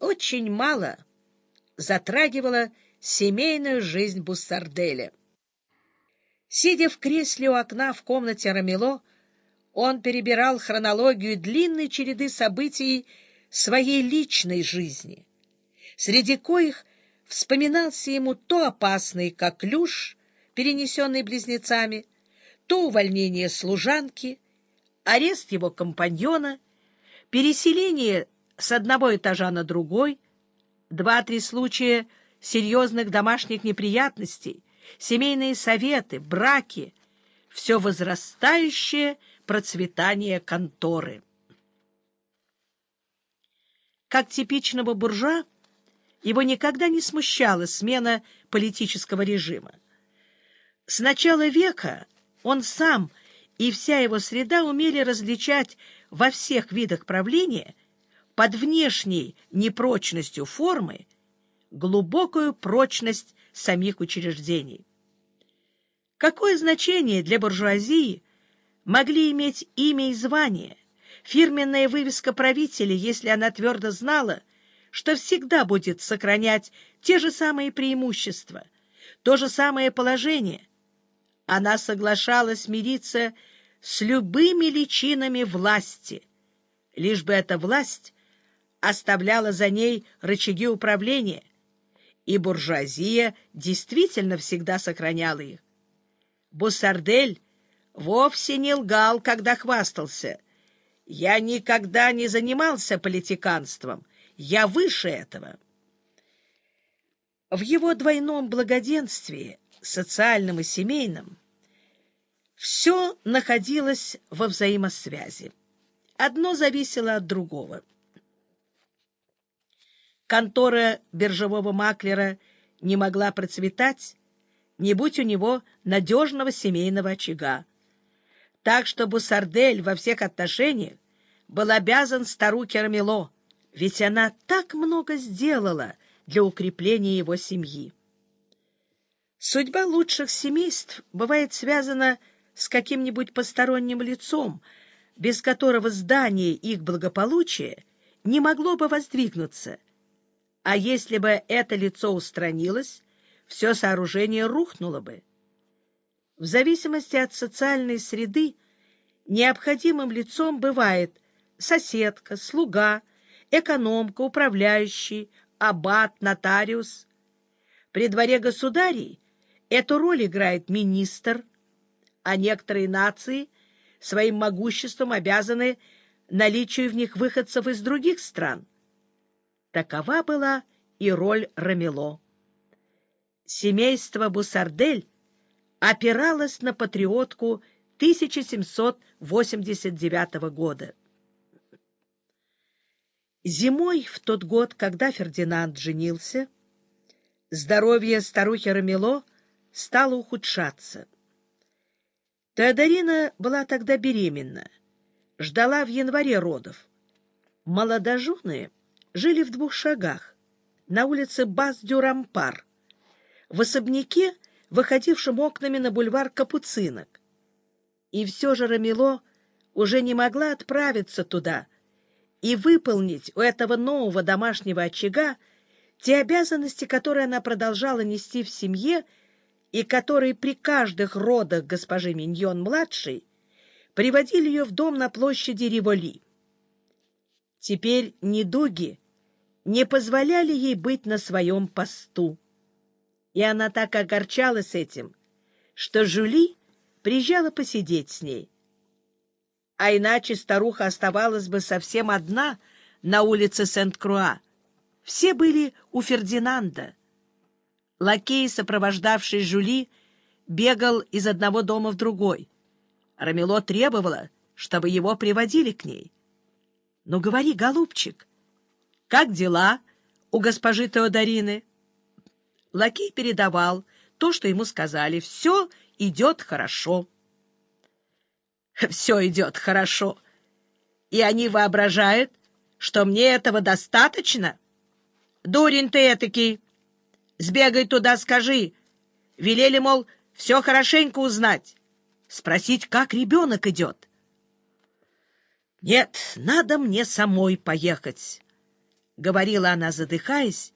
очень мало затрагивала семейную жизнь Буссарделя. Сидя в кресле у окна в комнате Рамело, он перебирал хронологию длинной череды событий своей личной жизни, среди коих вспоминался ему то опасный коклюш, перенесенный близнецами, то увольнение служанки, арест его компаньона, переселение с одного этажа на другой, два-три случая серьезных домашних неприятностей, семейные советы, браки, все возрастающее процветание конторы. Как типичного буржуа, его никогда не смущала смена политического режима. С начала века он сам и вся его среда умели различать во всех видах правления под внешней непрочностью формы глубокую прочность самих учреждений. Какое значение для буржуазии могли иметь имя и звание, фирменная вывеска правителя, если она твердо знала, что всегда будет сохранять те же самые преимущества, то же самое положение. Она соглашалась мириться с любыми личинами власти, лишь бы эта власть оставляла за ней рычаги управления, и буржуазия действительно всегда сохраняла их. Буссардель вовсе не лгал, когда хвастался. «Я никогда не занимался политиканством, я выше этого». В его двойном благоденствии, социальном и семейном, все находилось во взаимосвязи. Одно зависело от другого — контора биржевого маклера не могла процветать, не будь у него надежного семейного очага. Так что Бусардель во всех отношениях был обязан старухе Рамело, ведь она так много сделала для укрепления его семьи. Судьба лучших семейств бывает связана с каким-нибудь посторонним лицом, без которого здание их благополучия не могло бы воздвигнуться — а если бы это лицо устранилось, все сооружение рухнуло бы. В зависимости от социальной среды необходимым лицом бывает соседка, слуга, экономка, управляющий, аббат, нотариус. При дворе государей эту роль играет министр, а некоторые нации своим могуществом обязаны наличию в них выходцев из других стран — Такова была и роль Рамело. Семейство Бусардель опиралось на патриотку 1789 года. Зимой, в тот год, когда Фердинанд женился, здоровье старухи Рамело стало ухудшаться. Теодорина была тогда беременна, ждала в январе родов. Молодожены жили в двух шагах, на улице Бас-дю-Рампар, в особняке, выходившем окнами на бульвар Капуцинок. И все же Рамило уже не могла отправиться туда и выполнить у этого нового домашнего очага те обязанности, которые она продолжала нести в семье и которые при каждых родах госпожи Миньон-младшей приводили ее в дом на площади Риволи. Теперь недуги не позволяли ей быть на своем посту. И она так огорчалась этим, что Жюли приезжала посидеть с ней. А иначе старуха оставалась бы совсем одна на улице Сент-Круа. Все были у Фердинанда. Лакей, сопровождавший Жюли, бегал из одного дома в другой. Рамело требовала, чтобы его приводили к ней. — Ну, говори, голубчик, как дела у госпожи Теодорины? Лакей передавал то, что ему сказали. Все идет хорошо. Все идет хорошо. И они воображают, что мне этого достаточно? Дурень ты этакий. Сбегай туда, скажи. Велели, мол, все хорошенько узнать. Спросить, как ребенок идет. Нет, надо мне самой поехать. — говорила она, задыхаясь,